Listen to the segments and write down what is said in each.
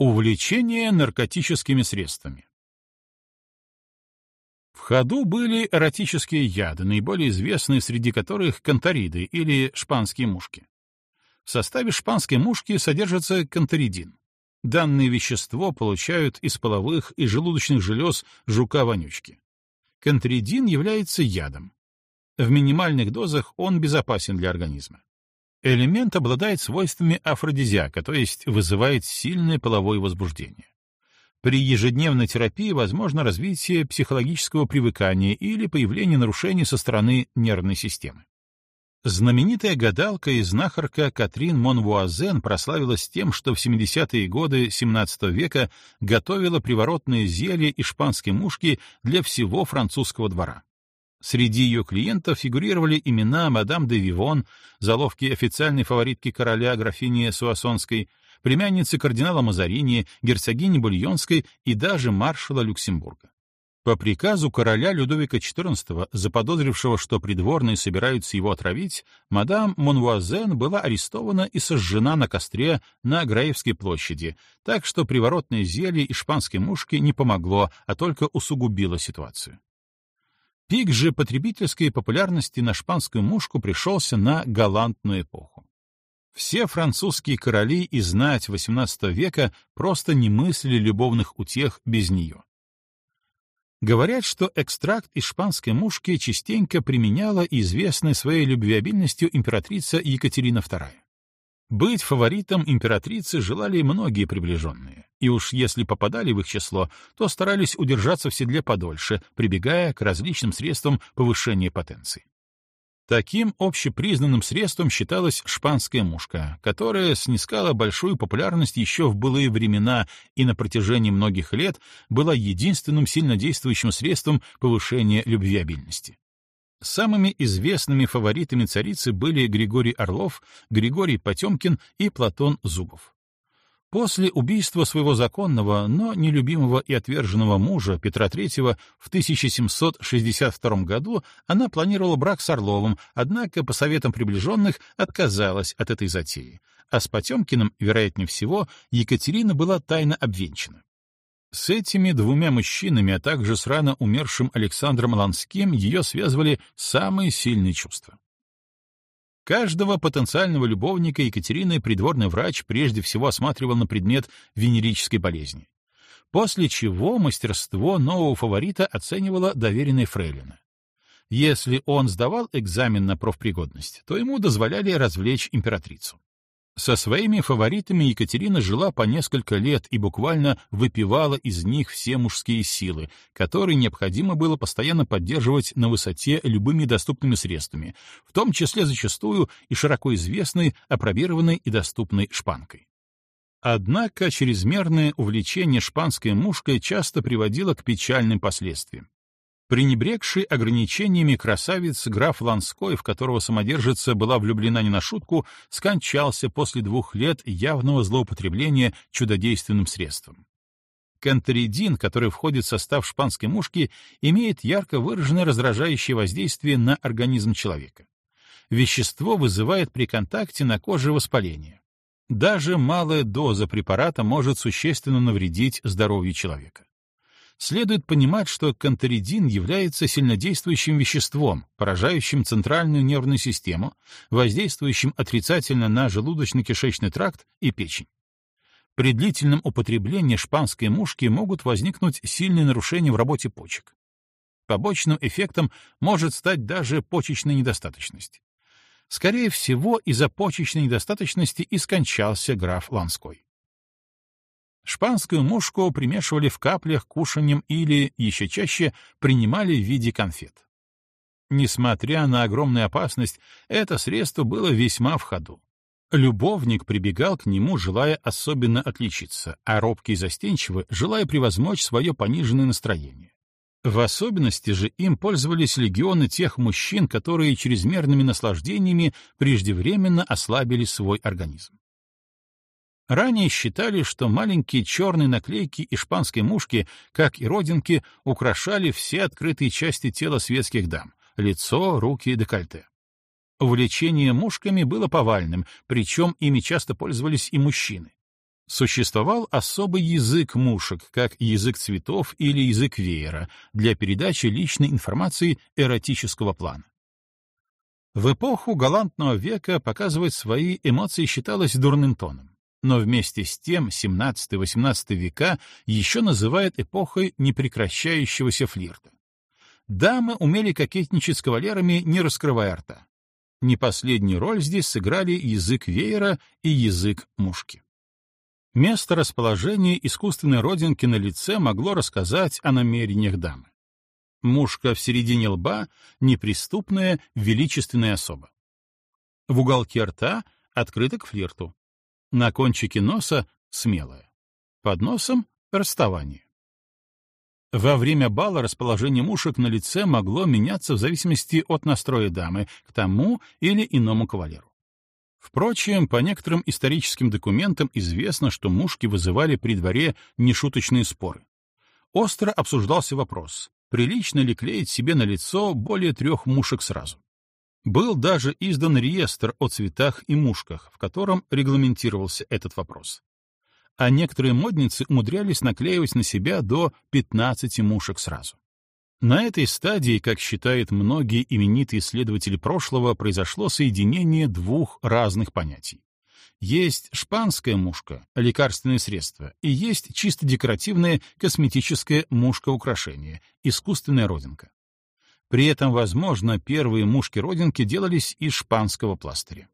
Увлечение наркотическими средствами. В ходу были эротические яды, наиболее известные среди которых канториды или шпанские мушки. В составе шпанской мушки содержится канторидин. Данное вещество получают из половых и желудочных желез жука-вонючки. Канторидин является ядом. В минимальных дозах он безопасен для организма. Элемент обладает свойствами афродизиака, то есть вызывает сильное половое возбуждение. При ежедневной терапии возможно развитие психологического привыкания или появление нарушений со стороны нервной системы. Знаменитая гадалка и знахарка Катрин Монвуазен прославилась тем, что в 70-е годы XVII века готовила приворотные зелья испанской мушки для всего французского двора. Среди ее клиентов фигурировали имена мадам де Вивон, заловки официальной фаворитки короля графини Суассонской, племянницы кардинала Мазарини, герцогини Бульонской и даже маршала Люксембурга. По приказу короля Людовика XIV, заподозрившего, что придворные собираются его отравить, мадам Монвуазен была арестована и сожжена на костре на Граевской площади, так что приворотное зелье испанской мушки не помогло, а только усугубило ситуацию. Пик же потребительской популярности на шпанскую мушку пришелся на галантную эпоху. Все французские короли и знать XVIII века просто не мыслили любовных утех без нее. Говорят, что экстракт из шпанской мушки частенько применяла известная своей любвеобильностью императрица Екатерина II. Быть фаворитом императрицы желали многие приближенные, и уж если попадали в их число, то старались удержаться в седле подольше, прибегая к различным средствам повышения потенции. Таким общепризнанным средством считалась шпанская мушка, которая снискала большую популярность еще в былые времена и на протяжении многих лет была единственным сильнодействующим средством повышения любвеобильности. Самыми известными фаворитами царицы были Григорий Орлов, Григорий Потемкин и Платон Зубов. После убийства своего законного, но нелюбимого и отверженного мужа Петра III в 1762 году она планировала брак с Орловым, однако по советам приближенных отказалась от этой затеи, а с Потемкиным, вероятнее всего, Екатерина была тайно обвенчана. С этими двумя мужчинами, а также с рано умершим Александром Ланским ее связывали самые сильные чувства. Каждого потенциального любовника Екатерины придворный врач прежде всего осматривал на предмет венерической болезни, после чего мастерство нового фаворита оценивала доверенная фрейлина. Если он сдавал экзамен на профпригодность, то ему дозволяли развлечь императрицу. Со своими фаворитами Екатерина жила по несколько лет и буквально выпивала из них все мужские силы, которые необходимо было постоянно поддерживать на высоте любыми доступными средствами, в том числе зачастую и широко известной, опробированной и доступной шпанкой. Однако чрезмерное увлечение шпанской мушкой часто приводило к печальным последствиям. Пренебрегший ограничениями красавец граф Ланской, в которого самодержица была влюблена не на шутку, скончался после двух лет явного злоупотребления чудодейственным средством. Канторидин, который входит в состав шпанской мушки, имеет ярко выраженное раздражающее воздействие на организм человека. Вещество вызывает при контакте на коже воспаление. Даже малая доза препарата может существенно навредить здоровью человека следует понимать, что канторидин является сильнодействующим веществом, поражающим центральную нервную систему, воздействующим отрицательно на желудочно-кишечный тракт и печень. При длительном употреблении шпанской мушки могут возникнуть сильные нарушения в работе почек. Побочным эффектом может стать даже почечная недостаточность. Скорее всего, из-за почечной недостаточности и скончался граф Ланской. Шпанскую мушку примешивали в каплях кушанием или, еще чаще, принимали в виде конфет. Несмотря на огромную опасность, это средство было весьма в ходу. Любовник прибегал к нему, желая особенно отличиться, а робкий и застенчивый, желая превозмочь свое пониженное настроение. В особенности же им пользовались легионы тех мужчин, которые чрезмерными наслаждениями преждевременно ослабили свой организм. Ранее считали, что маленькие черные наклейки испанской мушки, как и родинки, украшали все открытые части тела светских дам — лицо, руки и декольте. Увлечение мушками было повальным, причем ими часто пользовались и мужчины. Существовал особый язык мушек, как язык цветов или язык веера, для передачи личной информации эротического плана. В эпоху галантного века показывать свои эмоции считалось дурным тоном. Но вместе с тем 17-18 века еще называют эпохой непрекращающегося флирта. Дамы умели кокетничать с кавалерами, не раскрывая рта. Не последнюю роль здесь сыграли язык веера и язык мушки. Место расположения искусственной родинки на лице могло рассказать о намерениях дамы. Мушка в середине лба — неприступная, величественная особа. В уголке рта открыта к флирту. На кончике носа — смелая. Под носом — расставание. Во время бала расположение мушек на лице могло меняться в зависимости от настроя дамы к тому или иному кавалеру. Впрочем, по некоторым историческим документам известно, что мушки вызывали при дворе нешуточные споры. Остро обсуждался вопрос, прилично ли клеить себе на лицо более трех мушек сразу. Был даже издан реестр о цветах и мушках, в котором регламентировался этот вопрос а некоторые модницы умудрялись наклеивать на себя до 15 мушек сразу. На этой стадии, как считают многие именитые исследователи прошлого, произошло соединение двух разных понятий. Есть шпанская мушка, лекарственное средство, и есть чисто декоративное косметическое мушка-украшение, искусственная родинка. При этом, возможно, первые мушки-родинки делались из шпанского пластыря.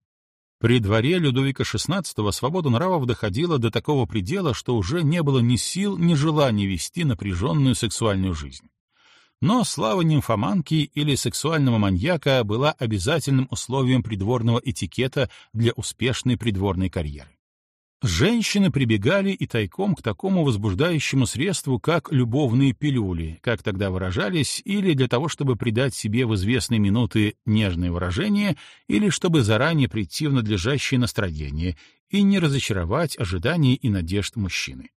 При дворе Людовика XVI свобода нравов доходила до такого предела, что уже не было ни сил, ни желания вести напряженную сексуальную жизнь. Но слава нимфоманки или сексуального маньяка была обязательным условием придворного этикета для успешной придворной карьеры. Женщины прибегали и тайком к такому возбуждающему средству, как любовные пилюли, как тогда выражались, или для того, чтобы придать себе в известные минуты нежное выражение, или чтобы заранее прийти в надлежащее настроение и не разочаровать ожиданий и надежд мужчины.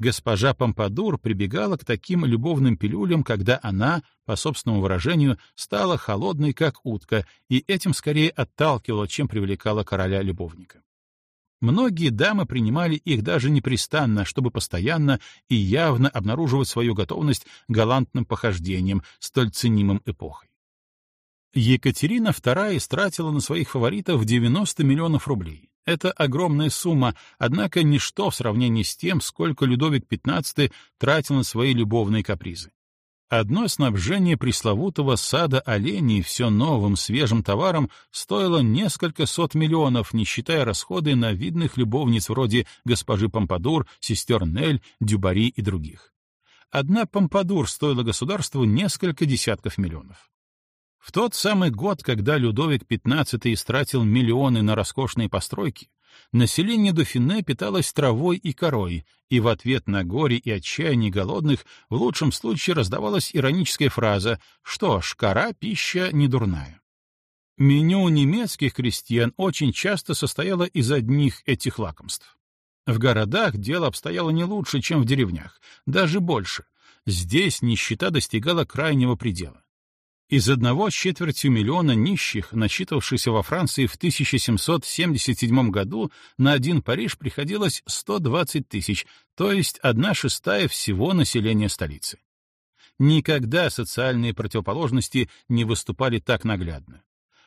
Госпожа Помпадур прибегала к таким любовным пилюлям, когда она, по собственному выражению, стала холодной, как утка, и этим скорее отталкивала, чем привлекала короля-любовника. Многие дамы принимали их даже непрестанно, чтобы постоянно и явно обнаруживать свою готовность галантным похождением, столь ценимым эпохой. Екатерина II истратила на своих фаворитов 90 миллионов рублей. Это огромная сумма, однако ничто в сравнении с тем, сколько Людовик XV тратил на свои любовные капризы. Одно снабжение пресловутого сада оленей все новым свежим товаром стоило несколько сот миллионов, не считая расходы на видных любовниц вроде госпожи Помпадур, сестер Нель, Дюбари и других. Одна Помпадур стоила государству несколько десятков миллионов. В тот самый год, когда Людовик XV истратил миллионы на роскошные постройки, население Дофине питалось травой и корой, и в ответ на горе и отчаяние голодных в лучшем случае раздавалась ироническая фраза «Что ж, кора — пища не дурная». Меню немецких крестьян очень часто состояло из одних этих лакомств. В городах дело обстояло не лучше, чем в деревнях, даже больше. Здесь нищета достигала крайнего предела. Из одного четвертью миллиона нищих, насчитавшихся во Франции в 1777 году, на один Париж приходилось 120 тысяч, то есть одна шестая всего населения столицы. Никогда социальные противоположности не выступали так наглядно.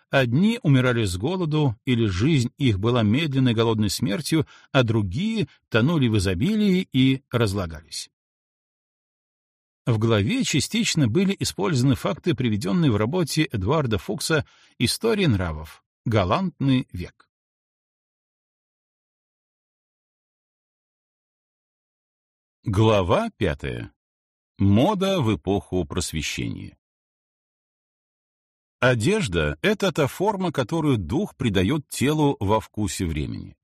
Одни умирали с голоду, или жизнь их была медленной голодной смертью, а другие тонули в изобилии и разлагались. В главе частично были использованы факты, приведенные в работе Эдуарда Фукса «История нравов. Галантный век». Глава пятая. Мода в эпоху просвещения. Одежда — это та форма, которую дух придает телу во вкусе времени.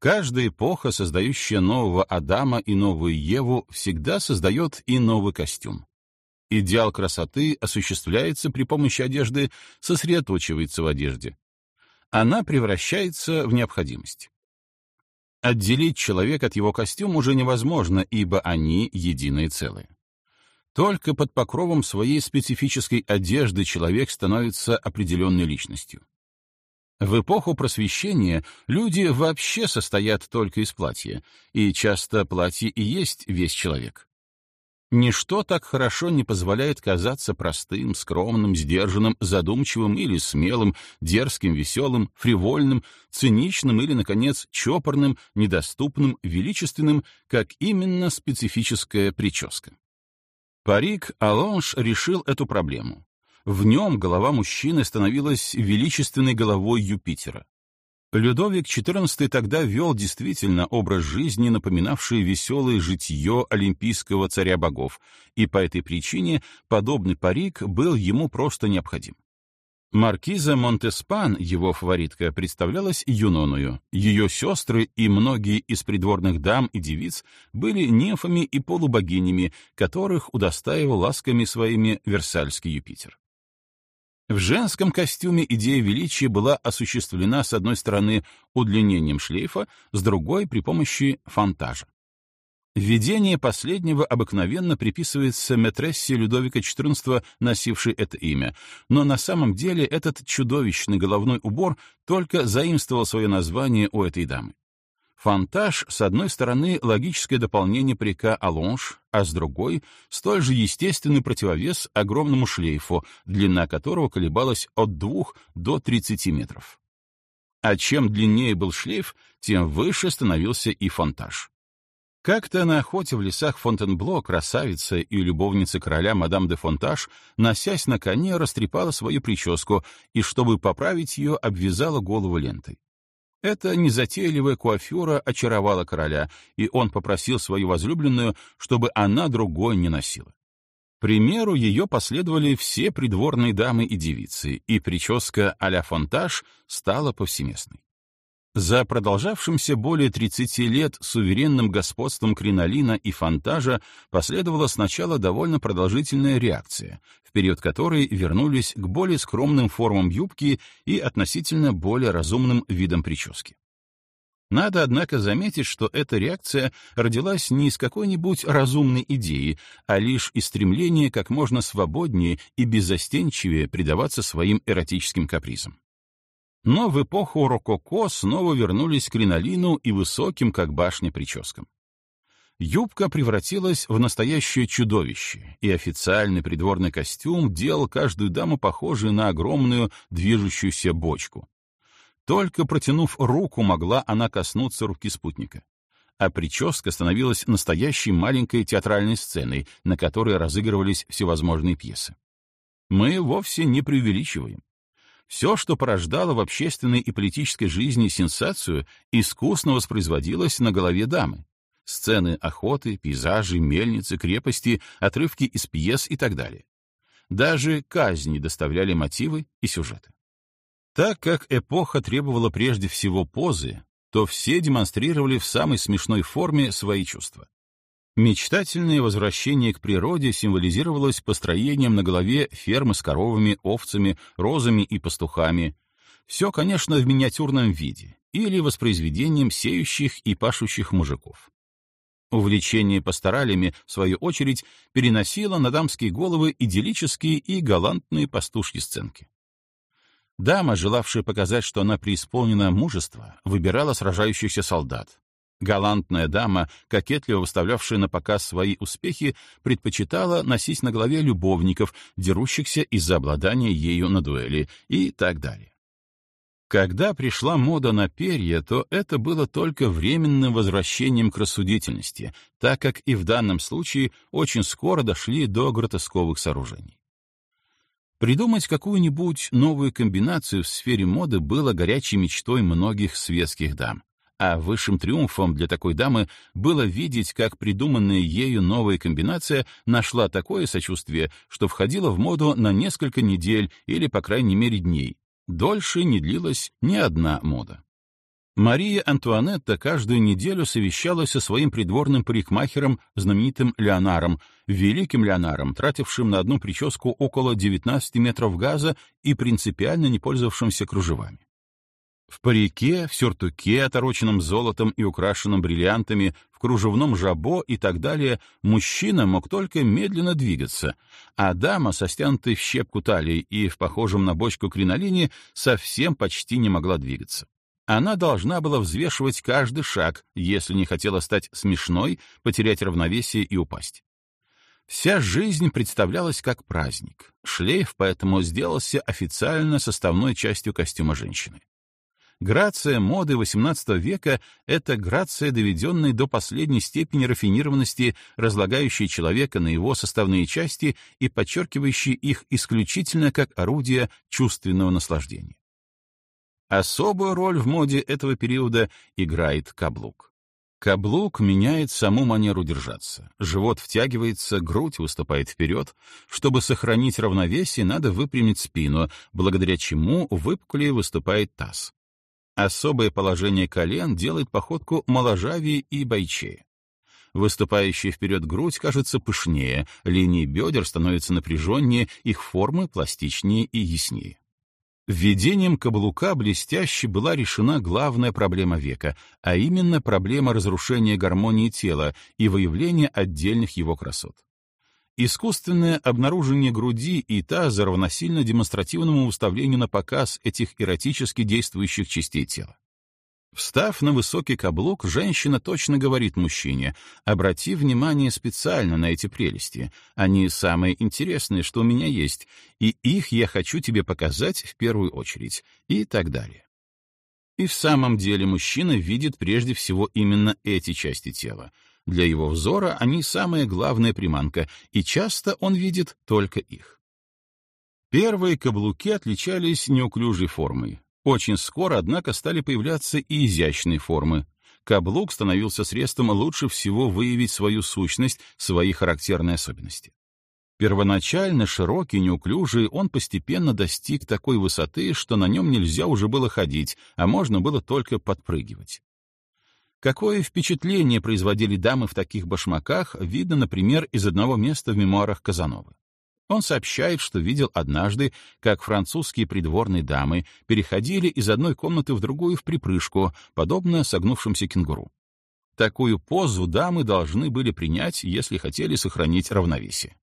Каждая эпоха, создающая нового Адама и новую Еву, всегда создает и новый костюм. Идеал красоты осуществляется при помощи одежды, сосредоточивается в одежде. Она превращается в необходимость. Отделить человека от его костюма уже невозможно, ибо они единое целое. Только под покровом своей специфической одежды человек становится определенной личностью. В эпоху просвещения люди вообще состоят только из платья, и часто платье и есть весь человек. Ничто так хорошо не позволяет казаться простым, скромным, сдержанным, задумчивым или смелым, дерзким, веселым, фривольным, циничным или, наконец, чопорным, недоступным, величественным, как именно специфическая прическа. Парик Алонж решил эту проблему. В нем голова мужчины становилась величественной головой Юпитера. Людовик XIV тогда вел действительно образ жизни, напоминавший веселое житье олимпийского царя богов, и по этой причине подобный парик был ему просто необходим. Маркиза Монтеспан, его фаворитка, представлялась Юноною. Ее сестры и многие из придворных дам и девиц были нимфами и полубогинями, которых удостаивал ласками своими Версальский Юпитер. В женском костюме идея величия была осуществлена с одной стороны удлинением шлейфа, с другой — при помощи фонтажа. Введение последнего обыкновенно приписывается мэтрессе Людовика XIV, носившей это имя, но на самом деле этот чудовищный головной убор только заимствовал свое название у этой дамы. Фонтаж, с одной стороны, логическое дополнение парика Алонж, а с другой — столь же естественный противовес огромному шлейфу, длина которого колебалась от 2 до 30 метров. А чем длиннее был шлейф, тем выше становился и фонтаж. Как-то на охоте в лесах Фонтенбло красавица и любовница короля мадам де Фонтаж, носясь на коне, растрепала свою прическу и, чтобы поправить ее, обвязала голову лентой. Эта незатейливая куафюра очаровала короля, и он попросил свою возлюбленную, чтобы она другой не носила. примеру ее последовали все придворные дамы и девицы, и прическа а-ля фонтаж стала повсеместной. За продолжавшимся более 30 лет суверенным господством кринолина и фонтажа последовала сначала довольно продолжительная реакция, в период которой вернулись к более скромным формам юбки и относительно более разумным видам прически. Надо, однако, заметить, что эта реакция родилась не из какой-нибудь разумной идеи, а лишь из стремления как можно свободнее и беззастенчивее предаваться своим эротическим капризам. Но в эпоху рококо снова вернулись к кринолину и высоким, как башня, прическам. Юбка превратилась в настоящее чудовище, и официальный придворный костюм делал каждую даму похожей на огромную движущуюся бочку. Только протянув руку, могла она коснуться руки спутника. А прическа становилась настоящей маленькой театральной сценой, на которой разыгрывались всевозможные пьесы. Мы вовсе не преувеличиваем. Все, что порождало в общественной и политической жизни сенсацию, искусно воспроизводилось на голове дамы. Сцены охоты, пейзажи, мельницы, крепости, отрывки из пьес и так далее. Даже казни доставляли мотивы и сюжеты. Так как эпоха требовала прежде всего позы, то все демонстрировали в самой смешной форме свои чувства. Мечтательное возвращение к природе символизировалось построением на голове фермы с коровами, овцами, розами и пастухами. Все, конечно, в миниатюрном виде, или воспроизведением сеющих и пашущих мужиков. Увлечение пасторалями, в свою очередь, переносило на дамские головы идиллические и галантные пастушьи сценки. Дама, желавшая показать, что она преисполнена мужества, выбирала сражающихся солдат, Галантная дама, кокетливо выставлявшая на показ свои успехи, предпочитала носить на голове любовников, дерущихся из-за обладания ею на дуэли, и так далее. Когда пришла мода на перья, то это было только временным возвращением к рассудительности, так как и в данном случае очень скоро дошли до гротесковых сооружений. Придумать какую-нибудь новую комбинацию в сфере моды было горячей мечтой многих светских дам а высшим триумфом для такой дамы было видеть, как придуманная ею новая комбинация нашла такое сочувствие, что входила в моду на несколько недель или, по крайней мере, дней. Дольше не длилась ни одна мода. Мария Антуанетта каждую неделю совещалась со своим придворным парикмахером, знаменитым Леонаром, великим Леонаром, тратившим на одну прическу около 19 метров газа и принципиально не пользовавшимся кружевами. В парике, в сюртуке, отороченном золотом и украшенном бриллиантами, в кружевном жабо и так далее, мужчина мог только медленно двигаться, а дама со стянутой в щепку талией и в похожем на бочку кринолине совсем почти не могла двигаться. Она должна была взвешивать каждый шаг, если не хотела стать смешной, потерять равновесие и упасть. Вся жизнь представлялась как праздник. Шлейф поэтому сделался официально составной частью костюма женщины. Грация моды XVIII века — это грация, доведенная до последней степени рафинированности, разлагающая человека на его составные части и подчеркивающая их исключительно как орудие чувственного наслаждения. Особую роль в моде этого периода играет каблук. Каблук меняет саму манеру держаться. Живот втягивается, грудь выступает вперед. Чтобы сохранить равновесие, надо выпрямить спину, благодаря чему выпуклее выступает таз. Особое положение колен делает походку моложавее и бойчее. Выступающая вперед грудь кажется пышнее, линии бедер становятся напряженнее, их формы пластичнее и яснее. Введением каблука блестяще была решена главная проблема века, а именно проблема разрушения гармонии тела и выявления отдельных его красот. Искусственное обнаружение груди и таза равносильно демонстративному выставлению на показ этих эротически действующих частей тела. Встав на высокий каблук, женщина точно говорит мужчине, обрати внимание специально на эти прелести, они самые интересные, что у меня есть, и их я хочу тебе показать в первую очередь, и так далее. И в самом деле мужчина видит прежде всего именно эти части тела, для его взора они самая главная приманка, и часто он видит только их. Первые каблуки отличались неуклюжей формой. Очень скоро, однако, стали появляться и изящные формы. Каблук становился средством лучше всего выявить свою сущность, свои характерные особенности. Первоначально широкий, неуклюжий, он постепенно достиг такой высоты, что на нем нельзя уже было ходить, а можно было только подпрыгивать. Какое впечатление производили дамы в таких башмаках, видно, например, из одного места в мемуарах Казановы. Он сообщает, что видел однажды, как французские придворные дамы переходили из одной комнаты в другую в припрыжку, подобно согнувшимся кенгуру. Такую позу дамы должны были принять, если хотели сохранить равновесие.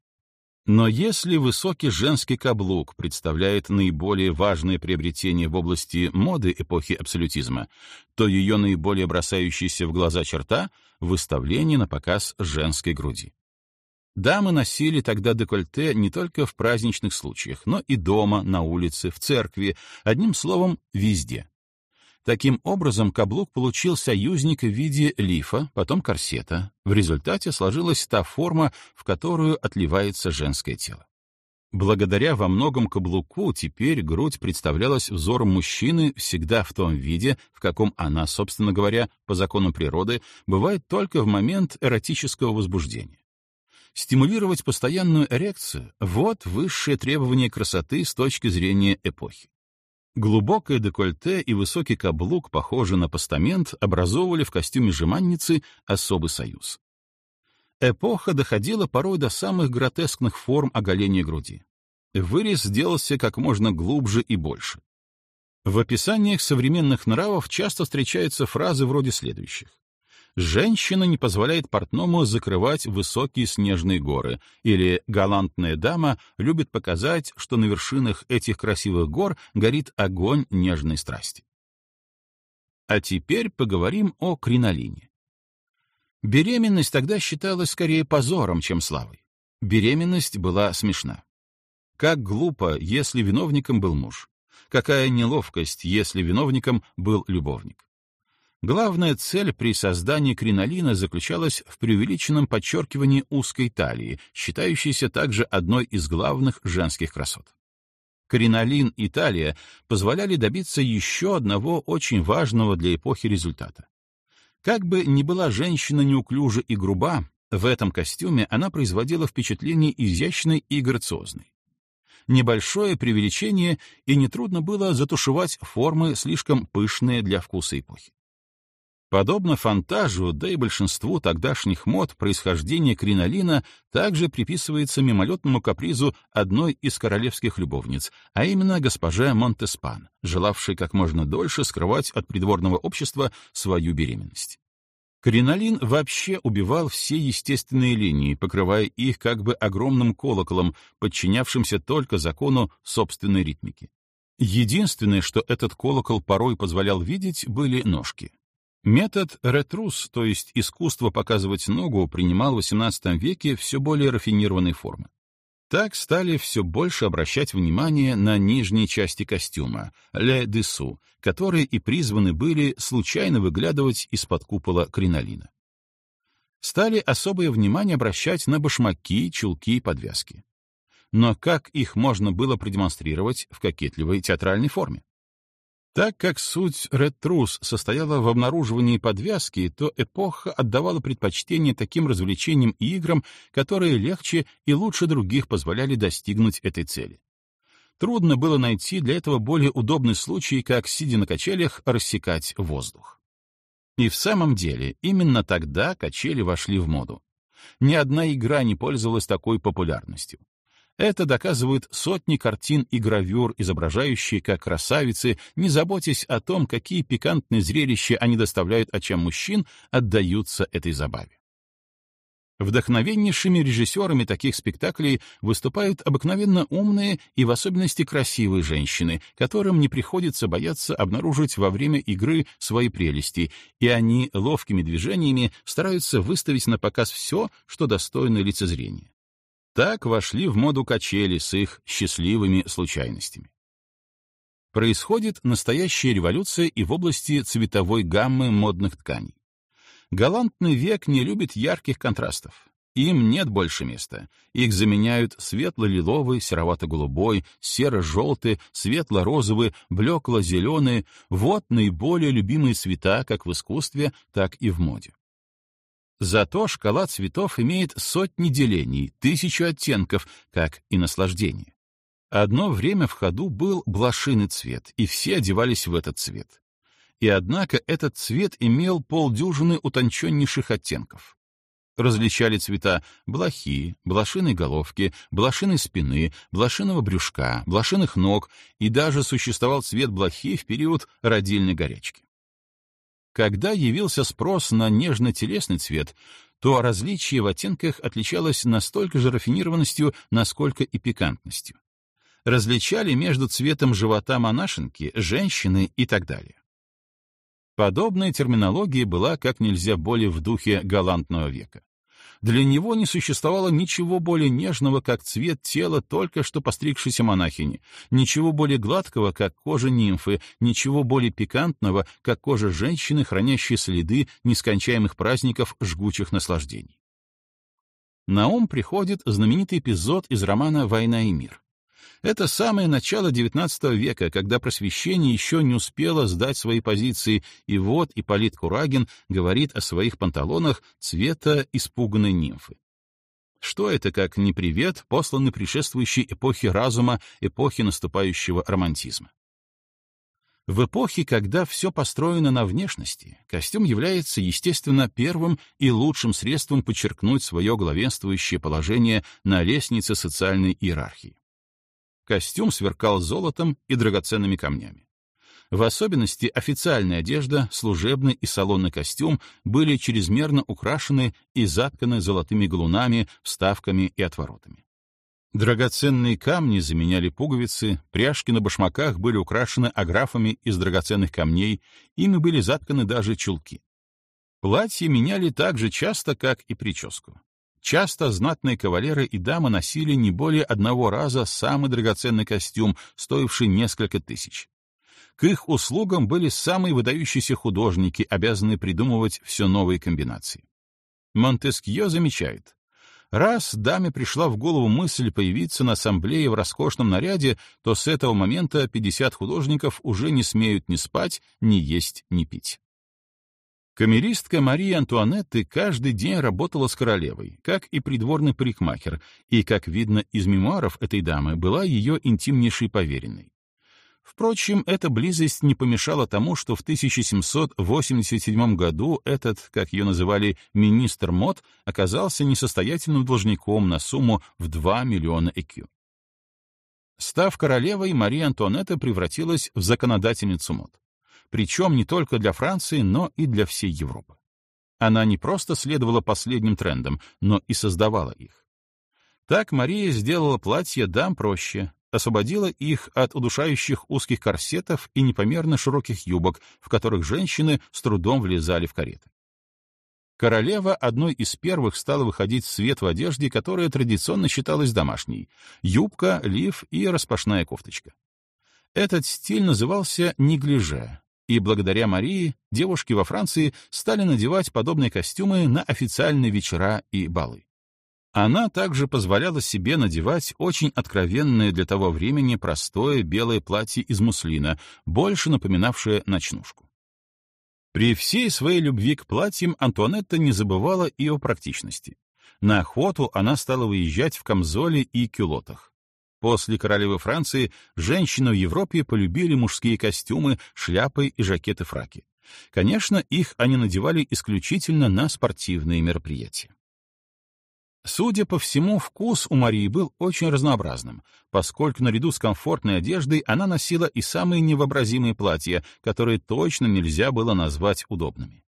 Но если высокий женский каблук представляет наиболее важное приобретение в области моды эпохи абсолютизма, то ее наиболее бросающаяся в глаза черта — выставление на показ женской груди. Дамы носили тогда декольте не только в праздничных случаях, но и дома, на улице, в церкви, одним словом, везде. Таким образом, каблук получил союзника в виде лифа, потом корсета. В результате сложилась та форма, в которую отливается женское тело. Благодаря во многом каблуку теперь грудь представлялась взором мужчины всегда в том виде, в каком она, собственно говоря, по закону природы, бывает только в момент эротического возбуждения. Стимулировать постоянную эрекцию — вот высшее требование красоты с точки зрения эпохи. Глубокое декольте и высокий каблук, похожий на постамент, образовывали в костюме жеманницы особый союз. Эпоха доходила порой до самых гротескных форм оголения груди. Вырез сделался как можно глубже и больше. В описаниях современных нравов часто встречаются фразы вроде следующих. Женщина не позволяет портному закрывать высокие снежные горы, или галантная дама любит показать, что на вершинах этих красивых гор горит огонь нежной страсти. А теперь поговорим о кринолине. Беременность тогда считалась скорее позором, чем славой. Беременность была смешна. Как глупо, если виновником был муж. Какая неловкость, если виновником был любовник. Главная цель при создании кринолина заключалась в преувеличенном подчеркивании узкой талии, считающейся также одной из главных женских красот. Кринолин и талия позволяли добиться еще одного очень важного для эпохи результата. Как бы ни была женщина неуклюжа и груба, в этом костюме она производила впечатление изящной и грациозной. Небольшое преувеличение, и нетрудно было затушевать формы, слишком пышные для вкуса эпохи. Подобно фантажу, да и большинству тогдашних мод, происхождение кринолина также приписывается мимолетному капризу одной из королевских любовниц, а именно госпоже Монтеспан, желавшей как можно дольше скрывать от придворного общества свою беременность. Кринолин вообще убивал все естественные линии, покрывая их как бы огромным колоколом, подчинявшимся только закону собственной ритмики. Единственное, что этот колокол порой позволял видеть, были ножки. Метод ретрус, то есть искусство показывать ногу, принимал в XVIII веке все более рафинированные формы. Так стали все больше обращать внимание на нижние части костюма, ле десу, которые и призваны были случайно выглядывать из-под купола кринолина. Стали особое внимание обращать на башмаки, чулки и подвязки. Но как их можно было продемонстрировать в кокетливой театральной форме? Так как суть ретрус состояла в обнаруживании подвязки, то эпоха отдавала предпочтение таким развлечениям и играм, которые легче и лучше других позволяли достигнуть этой цели. Трудно было найти для этого более удобный случай, как, сидя на качелях, рассекать воздух. И в самом деле, именно тогда качели вошли в моду. Ни одна игра не пользовалась такой популярностью. Это доказывают сотни картин и гравюр, изображающие, как красавицы, не заботясь о том, какие пикантные зрелища они доставляют очам мужчин, отдаются этой забаве. Вдохновеннейшими режиссерами таких спектаклей выступают обыкновенно умные и в особенности красивые женщины, которым не приходится бояться обнаружить во время игры свои прелести, и они ловкими движениями стараются выставить на показ все, что достойно лицезрения. Так вошли в моду качели с их счастливыми случайностями. Происходит настоящая революция и в области цветовой гаммы модных тканей. Галантный век не любит ярких контрастов. Им нет больше места. Их заменяют светло-лиловый, серовато-голубой, серо-желтый, светло-розовый, блекло-зеленый — вот наиболее любимые цвета как в искусстве, так и в моде. Зато шкала цветов имеет сотни делений, тысячу оттенков, как и наслаждение. Одно время в ходу был блошиный цвет, и все одевались в этот цвет. И однако этот цвет имел полдюжины утонченнейших оттенков. Различали цвета блохи, блошиной головки, блошиной спины, блошиного брюшка, блошиных ног, и даже существовал цвет блохи в период родильной горячки. Когда явился спрос на нежно-телесный цвет, то различие в оттенках отличалось настолько же рафинированностью, насколько и пикантностью. Различали между цветом живота монашенки, женщины и так далее. Подобная терминология была как нельзя более в духе галантного века. Для него не существовало ничего более нежного, как цвет тела только что постригшейся монахини, ничего более гладкого, как кожа нимфы, ничего более пикантного, как кожа женщины, хранящей следы нескончаемых праздников жгучих наслаждений. На ум приходит знаменитый эпизод из романа «Война и мир». Это самое начало XIX века, когда просвещение еще не успело сдать свои позиции, и вот Ипполит Курагин говорит о своих панталонах цвета испуганной нимфы. Что это как не привет, посланный предшествующей эпохе разума, эпохи наступающего романтизма? В эпохе, когда все построено на внешности, костюм является, естественно, первым и лучшим средством подчеркнуть свое главенствующее положение на лестнице социальной иерархии. Костюм сверкал золотом и драгоценными камнями. В особенности официальная одежда, служебный и салонный костюм были чрезмерно украшены и затканы золотыми галунами, вставками и отворотами. Драгоценные камни заменяли пуговицы, пряжки на башмаках были украшены аграфами из драгоценных камней, ими были затканы даже чулки. Платья меняли так же часто, как и прическу. Часто знатные кавалеры и дамы носили не более одного раза самый драгоценный костюм, стоивший несколько тысяч. К их услугам были самые выдающиеся художники, обязанные придумывать все новые комбинации. Монтескье замечает, Раз даме пришла в голову мысль появиться на ассамблее в роскошном наряде, то с этого момента 50 художников уже не смеют ни спать, ни есть, ни пить. Камеристка Мария Антуанетты каждый день работала с королевой, как и придворный парикмахер, и, как видно из мемуаров этой дамы, была ее интимнейшей поверенной. Впрочем, эта близость не помешала тому, что в 1787 году этот, как ее называли, министр мод оказался несостоятельным должником на сумму в 2 миллиона ЭКЮ. Став королевой, Мария Антуанетта превратилась в законодательницу мод. Причем не только для Франции, но и для всей Европы. Она не просто следовала последним трендам, но и создавала их. Так Мария сделала платье дам проще, освободила их от удушающих узких корсетов и непомерно широких юбок, в которых женщины с трудом влезали в кареты. Королева одной из первых стала выходить в свет в одежде, которая традиционно считалась домашней — юбка, лиф и распашная кофточка. Этот стиль назывался неглиже, и благодаря Марии девушки во Франции стали надевать подобные костюмы на официальные вечера и балы. Она также позволяла себе надевать очень откровенное для того времени простое белое платье из муслина, больше напоминавшее ночнушку. При всей своей любви к платьям Антуанетта не забывала и о практичности. На охоту она стала выезжать в камзоле и кюлотах. После королевы Франции женщины в Европе полюбили мужские костюмы, шляпы и жакеты-фраки. Конечно, их они надевали исключительно на спортивные мероприятия. Судя по всему, вкус у Марии был очень разнообразным, поскольку наряду с комфортной одеждой она носила и самые невообразимые платья, которые точно нельзя было назвать удобными.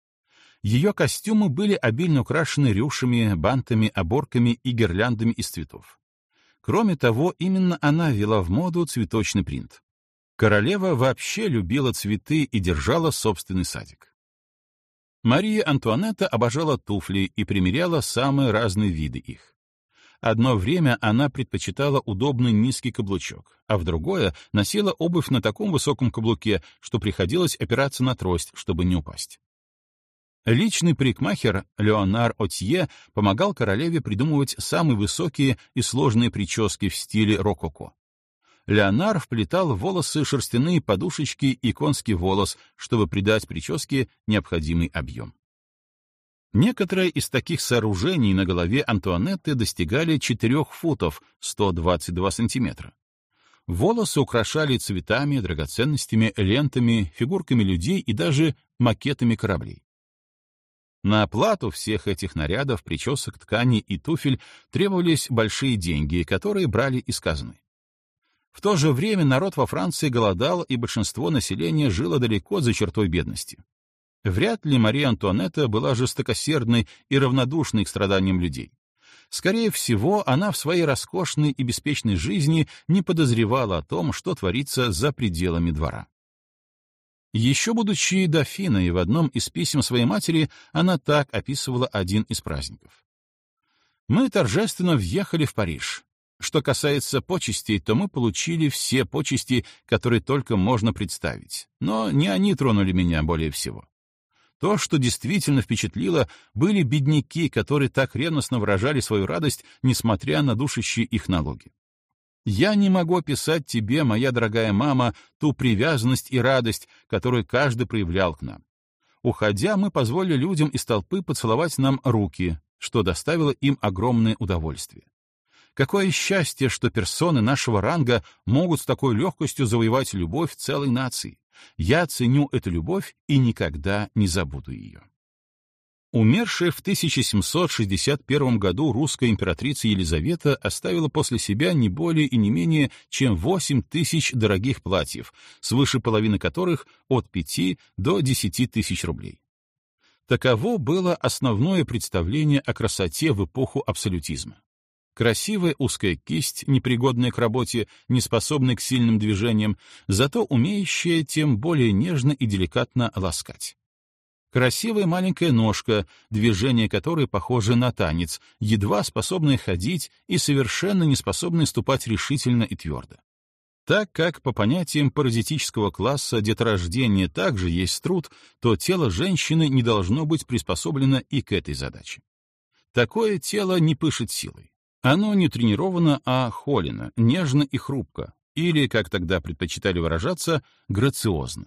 Ее костюмы были обильно украшены рюшами, бантами, оборками и гирляндами из цветов. Кроме того, именно она ввела в моду цветочный принт. Королева вообще любила цветы и держала собственный садик. Мария Антуанетта обожала туфли и примеряла самые разные виды их. Одно время она предпочитала удобный низкий каблучок, а в другое носила обувь на таком высоком каблуке, что приходилось опираться на трость, чтобы не упасть. Личный парикмахер Леонар Отье помогал королеве придумывать самые высокие и сложные прически в стиле рококо. Леонар вплетал в волосы шерстяные подушечки и конский волос, чтобы придать прическе необходимый объем. Некоторые из таких сооружений на голове Антуанетты достигали 4 футов 122 сантиметра. Волосы украшали цветами, драгоценностями, лентами, фигурками людей и даже макетами кораблей. На оплату всех этих нарядов, причесок, тканей и туфель требовались большие деньги, которые брали из казны. В то же время народ во Франции голодал, и большинство населения жило далеко за чертой бедности. Вряд ли Мария Антуанетта была жестокосердной и равнодушной к страданиям людей. Скорее всего, она в своей роскошной и беспечной жизни не подозревала о том, что творится за пределами двора. Еще будучи дофиной, в одном из писем своей матери она так описывала один из праздников. «Мы торжественно въехали в Париж. Что касается почестей, то мы получили все почести, которые только можно представить. Но не они тронули меня более всего. То, что действительно впечатлило, были бедняки, которые так ревностно выражали свою радость, несмотря на душащие их налоги. Я не могу описать тебе, моя дорогая мама, ту привязанность и радость, которую каждый проявлял к нам. Уходя, мы позволили людям из толпы поцеловать нам руки, что доставило им огромное удовольствие. Какое счастье, что персоны нашего ранга могут с такой легкостью завоевать любовь целой нации. Я ценю эту любовь и никогда не забуду ее. Умершая в 1761 году русская императрица Елизавета оставила после себя не более и не менее, чем 8 тысяч дорогих платьев, свыше половины которых от 5 до 10 тысяч рублей. Таково было основное представление о красоте в эпоху абсолютизма. Красивая узкая кисть, непригодная к работе, неспособная к сильным движениям, зато умеющая тем более нежно и деликатно ласкать. Красивая маленькая ножка, движение которой похоже на танец, едва способная ходить и совершенно не способная ступать решительно и твердо. Так как по понятиям паразитического класса деторождения также есть труд, то тело женщины не должно быть приспособлено и к этой задаче. Такое тело не пышет силой. Оно не тренировано, а холено, нежно и хрупко, или, как тогда предпочитали выражаться, грациозно.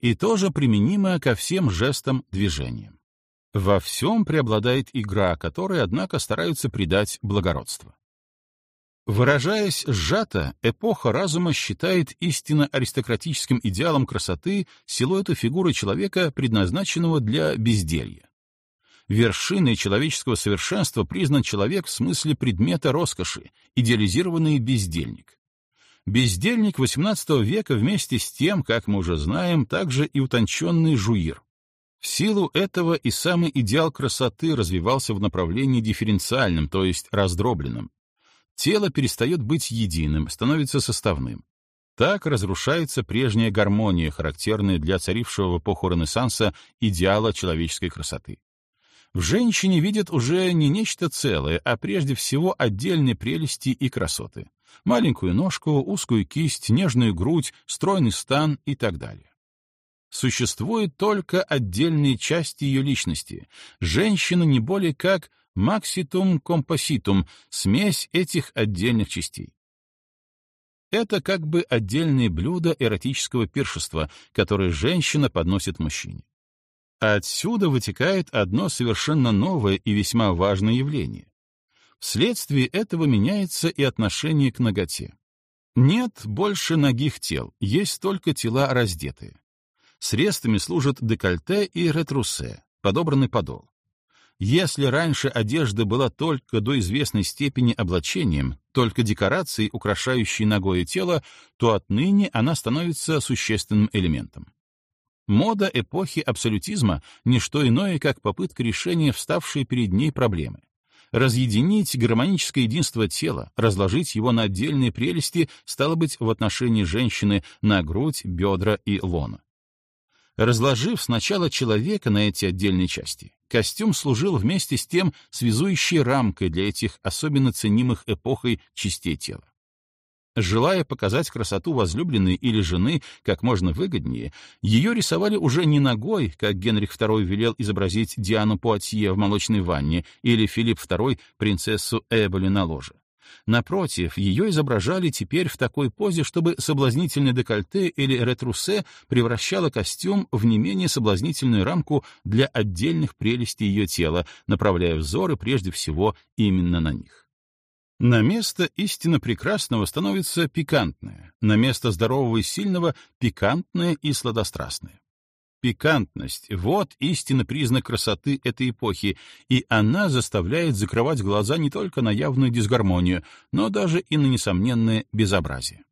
И тоже применимо ко всем жестам, движениям. Во всем преобладает игра, которой, однако, стараются придать благородство. Выражаясь сжато, эпоха разума считает истинно аристократическим идеалом красоты силуэта фигуры человека, предназначенного для безделья. Вершиной человеческого совершенства признан человек в смысле предмета роскоши, идеализированный бездельник. Бездельник XVIII века вместе с тем, как мы уже знаем, также и утонченный жуир. В силу этого и самый идеал красоты развивался в направлении дифференциальном, то есть раздробленном, тело перестает быть единым, становится составным. Так разрушается прежняя гармония, характерная для царившего в эпоху Ренессанса идеала человеческой красоты. В женщине видят уже не нечто целое, а прежде всего отдельные прелести и красоты. Маленькую ножку, узкую кисть, нежную грудь, стройный стан и так далее. Существуют только отдельные части ее личности. Женщина не более как Макситум компоситум — смесь этих отдельных частей. Это как бы отдельные блюда эротического пиршества, которые женщина подносит мужчине. отсюда вытекает одно совершенно новое и весьма важное явление. Вследствие этого меняется и отношение к ноготе. Нет больше ногих тел, есть только тела раздетые. Средствами служат декольте и ретрусе, подобранный подол. Если раньше одежда была только до известной степени облачением, только декорацией, украшающей ногое тело, то отныне она становится существенным элементом. Мода эпохи абсолютизма — не что иное, как попытка решения вставшей перед ней проблемы. Разъединить гармоническое единство тела, разложить его на отдельные прелести, стало быть, в отношении женщины на грудь, бедра и лона. Разложив сначала человека на эти отдельные части, костюм служил вместе с тем связующей рамкой для этих особенно ценимых эпохой частей тела. Желая показать красоту возлюбленной или жены как можно выгоднее, ее рисовали уже не ногой, как Генрих II велел изобразить Диану Пуатье в молочной ванне или Филипп II принцессу Эболи на ложе. Напротив, ее изображали теперь в такой позе, чтобы соблазнительное декольте или ретрусе превращало костюм в не менее соблазнительную рамку для отдельных прелестей ее тела, направляя взоры прежде всего именно на них. На место истинно прекрасного становится пикантное, на место здорового и сильного — пикантное и сладострастное. Пикантность — вот истинный признак красоты этой эпохи, и она заставляет закрывать глаза не только на явную дисгармонию, но даже и на несомненное безобразие.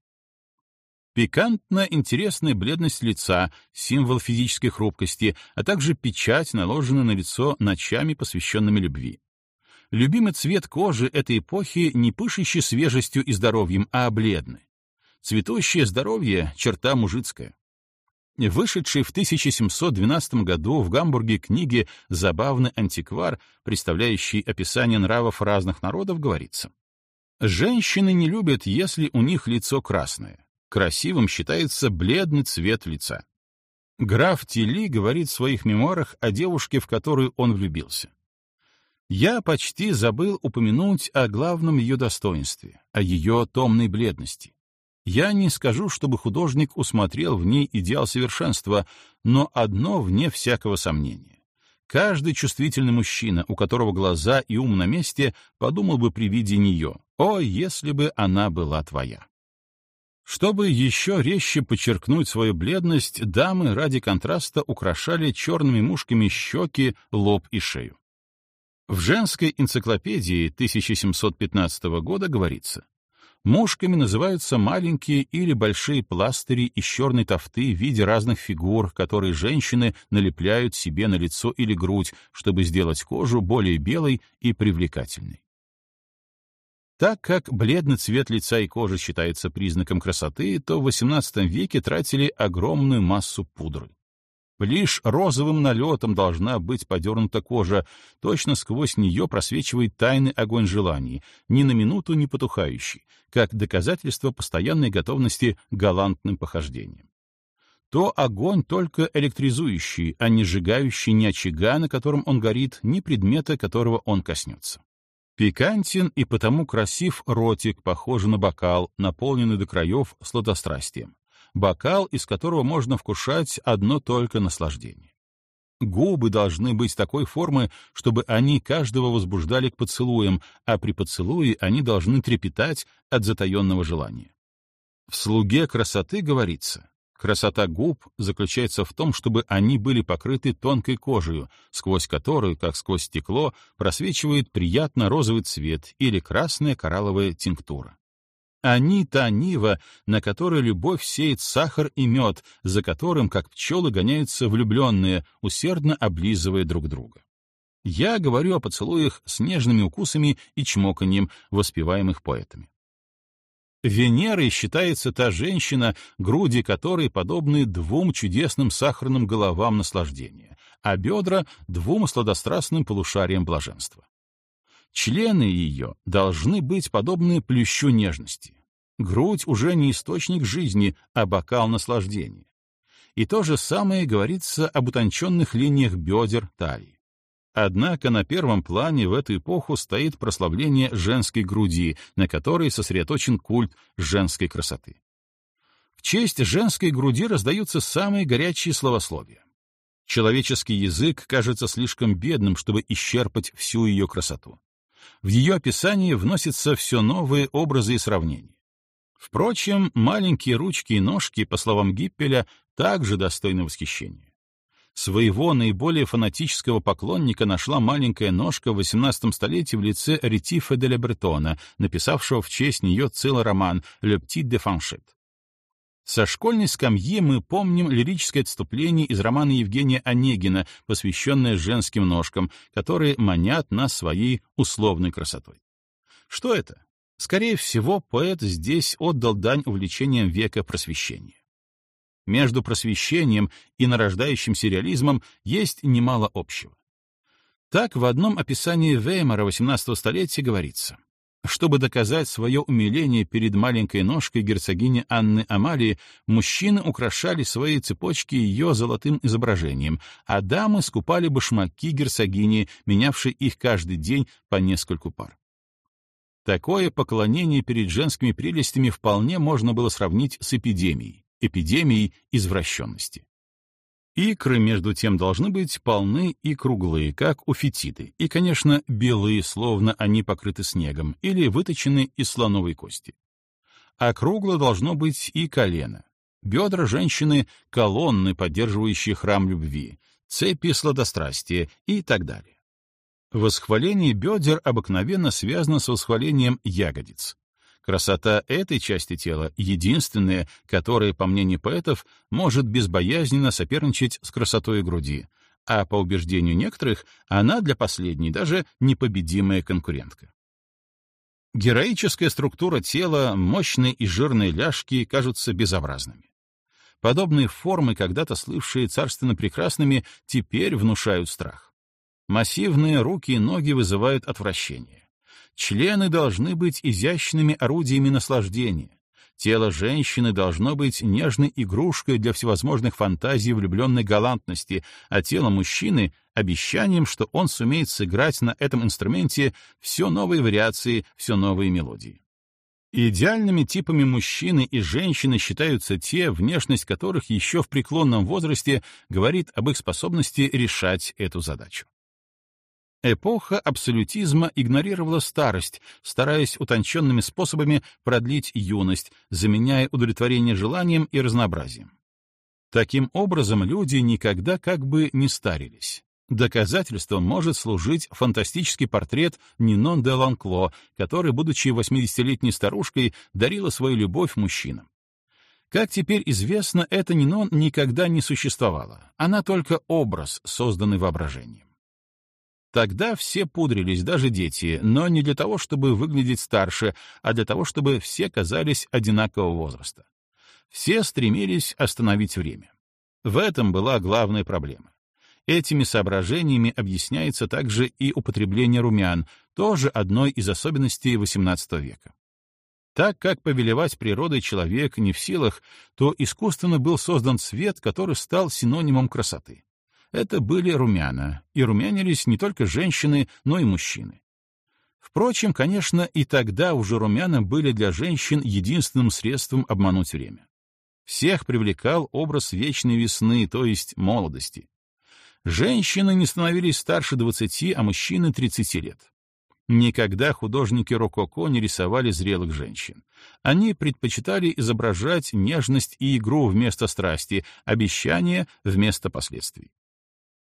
Пикантно интересная бледность лица, символ физической хрупкости, а также печать, наложенная на лицо ночами, посвященными любви. Любимый цвет кожи этой эпохи не пышущий свежестью и здоровьем, а бледный. Цветущее здоровье — черта мужицкая вышедшей в 1712 году в Гамбурге книге «Забавный антиквар», представляющий описание нравов разных народов, говорится. Женщины не любят, если у них лицо красное. Красивым считается бледный цвет лица. Граф Тилли говорит в своих мемуарах о девушке, в которую он влюбился. Я почти забыл упомянуть о главном ее достоинстве, о ее томной бледности. Я не скажу, чтобы художник усмотрел в ней идеал совершенства, но одно вне всякого сомнения. Каждый чувствительный мужчина, у которого глаза и ум на месте, подумал бы при виде нее, «О, если бы она была твоя!» Чтобы еще резче подчеркнуть свою бледность, дамы ради контраста украшали черными мушками щеки, лоб и шею. В женской энциклопедии 1715 года говорится, Мушками называются маленькие или большие пластыри из черной тофты в виде разных фигур, которые женщины налепляют себе на лицо или грудь, чтобы сделать кожу более белой и привлекательной. Так как бледный цвет лица и кожи считается признаком красоты, то в XVIII веке тратили огромную массу пудры. Лишь розовым налетом должна быть подернута кожа, точно сквозь нее просвечивает тайный огонь желаний, ни на минуту не потухающий, как доказательство постоянной готовности к галантным похождениям. То огонь только электризующий, а не сжигающий ни очага, на котором он горит, ни предмета, которого он коснется. Пикантен и потому красив ротик, похожий на бокал, наполненный до краев сладострастием бокал, из которого можно вкушать одно только наслаждение. Губы должны быть такой формы, чтобы они каждого возбуждали к поцелуям, а при поцелуе они должны трепетать от затаенного желания. В «Слуге красоты» говорится, красота губ заключается в том, чтобы они были покрыты тонкой кожей, сквозь которую, как сквозь стекло, просвечивает приятно розовый цвет или красная коралловая тинктура. Они — та нива, на которой любовь сеет сахар и мед, за которым, как пчелы, гоняются влюбленные, усердно облизывая друг друга. Я говорю о поцелуях с нежными укусами и чмоканьем, воспеваемых поэтами. Венерой считается та женщина, груди которой подобны двум чудесным сахарным головам наслаждения, а бедра — двум сладострастным полушариям блаженства. Члены ее должны быть подобны плющу нежности. Грудь уже не источник жизни, а бокал наслаждения. И то же самое говорится об утонченных линиях бедер талии. Однако на первом плане в эту эпоху стоит прославление женской груди, на которой сосредоточен культ женской красоты. В честь женской груди раздаются самые горячие словословия. Человеческий язык кажется слишком бедным, чтобы исчерпать всю ее красоту. В ее описании вносятся все новые образы и сравнения. Впрочем, маленькие ручки и ножки, по словам Гиппеля, также достойны восхищения. Своего наиболее фанатического поклонника нашла маленькая ножка в XVIII столетии в лице Ретифа де Лебретона, написавшего в честь нее целый роман «Le Petit de Fanchette». Со школьной скамьи мы помним лирическое отступление из романа Евгения Онегина, посвященное женским ножкам, которые манят нас своей условной красотой. Что это? Скорее всего, поэт здесь отдал дань увлечениям века просвещения. Между просвещением и нарождающимся реализмом есть немало общего. Так в одном описании Веймара XVIII столетия говорится чтобы доказать свое умиление перед маленькой ножкой герцогини Анны Амалии, мужчины украшали свои цепочки ее золотым изображением, а дамы скупали башмаки герцогини, менявшие их каждый день по нескольку пар. Такое поклонение перед женскими прелестями вполне можно было сравнить с эпидемией, эпидемией извращенности. Икры, между тем, должны быть полны и круглые, как у фетиды, и, конечно, белые, словно они покрыты снегом, или выточены из слоновой кости. А кругло должно быть и колено. Бедра женщины — колонны, поддерживающие храм любви, цепи сладострастия и так далее. Восхваление бедер обыкновенно связано с восхвалением ягодиц. Красота этой части тела единственная, которая, по мнению поэтов, может безбоязненно соперничать с красотой груди, а по убеждению некоторых, она для последней даже непобедимая конкурентка. Героическая структура тела, мощные и жирные ляжки кажутся безобразными. Подобные формы, когда-то слывшие царственно прекрасными, теперь внушают страх. Массивные руки и ноги вызывают отвращение. Члены должны быть изящными орудиями наслаждения. Тело женщины должно быть нежной игрушкой для всевозможных фантазий влюбленной галантности, а тело мужчины — обещанием, что он сумеет сыграть на этом инструменте все новые вариации, все новые мелодии. Идеальными типами мужчины и женщины считаются те, внешность которых еще в преклонном возрасте говорит об их способности решать эту задачу. Эпоха абсолютизма игнорировала старость, стараясь утонченными способами продлить юность, заменяя удовлетворение желанием и разнообразием. Таким образом, люди никогда как бы не старились. Доказательством может служить фантастический портрет Нинон де Ланкло, который, будучи 80-летней старушкой, дарила свою любовь мужчинам. Как теперь известно, эта Нинон никогда не существовала, она только образ, созданный воображением. Тогда все пудрились, даже дети, но не для того, чтобы выглядеть старше, а для того, чтобы все казались одинакового возраста. Все стремились остановить время. В этом была главная проблема. Этими соображениями объясняется также и употребление румян, тоже одной из особенностей XVIII века. Так как повелевать природой человек не в силах, то искусственно был создан цвет, который стал синонимом красоты. Это были румяна, и румянились не только женщины, но и мужчины. Впрочем, конечно, и тогда уже румяна были для женщин единственным средством обмануть время. Всех привлекал образ вечной весны, то есть молодости. Женщины не становились старше 20, а мужчины — 30 лет. Никогда художники рококо не рисовали зрелых женщин. Они предпочитали изображать нежность и игру вместо страсти, обещания вместо последствий.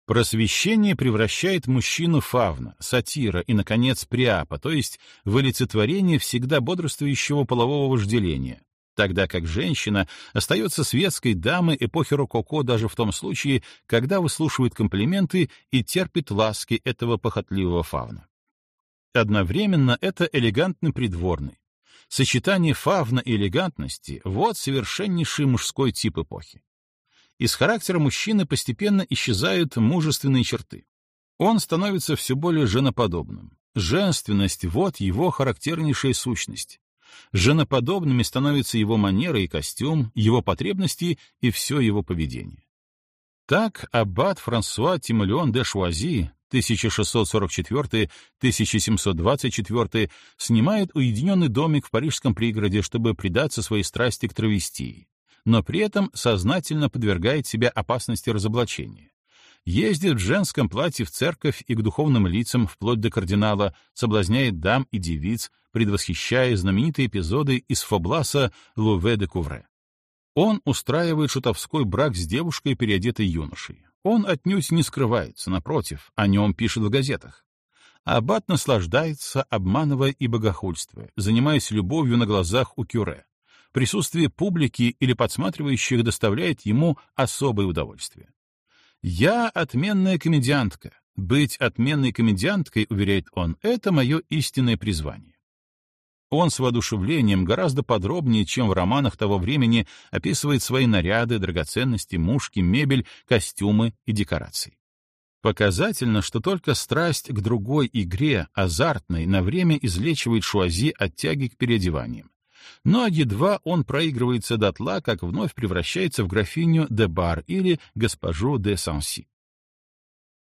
Просвещение превращает мужчину фавна, сатира и, наконец, приапа, то есть в олицетворение всегда бодрствующего полового вожделения, тогда как женщина остается светской дамой эпохи рококо даже в том случае, когда выслушивает комплименты и терпит ласки этого похотливого фавна. Одновременно это элегантный придворный. Сочетание фавна и элегантности — вот совершеннейший мужской тип эпохи. Из характера мужчины постепенно исчезают мужественные черты. Он становится все более женоподобным. Женственность — вот его характернейшая сущность. Женоподобными становятся его манера и костюм, его потребности и все его поведение. Так аббат Франсуа Тимолеон де Шуази 1644-1724 снимает уединенный домик в парижском пригороде, чтобы предаться своей страсти к травестии, но при этом сознательно подвергает себя опасности разоблачения. Ездит в женском платье в церковь и к духовным лицам вплоть до кардинала, соблазняет дам и девиц, предвосхищая знаменитые эпизоды из Фобласа Луве де Кувре. Он устраивает шутовской брак с девушкой, переодетой юношей. Он отнюдь не скрывается, напротив, о нем пишут в газетах. Аббат наслаждается, обманывая и богохульствуя, занимаясь любовью на глазах у кюре. Присутствие публики или подсматривающих доставляет ему особое удовольствие. «Я отменная комедиантка. Быть отменной комедианткой, — уверяет он, — это мое истинное призвание. Он с воодушевлением гораздо подробнее, чем в романах того времени, описывает свои наряды, драгоценности, мушки, мебель, костюмы и декорации. Показательно, что только страсть к другой игре, азартной, на время излечивает Шуази от тяги к переодеваниям. Но едва он проигрывается дотла, как вновь превращается в графиню де Бар или госпожу де Санси.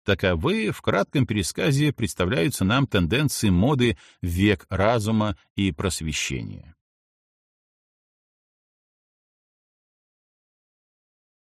Таковы в кратком пересказе представляются нам тенденции моды век разума и просвещения.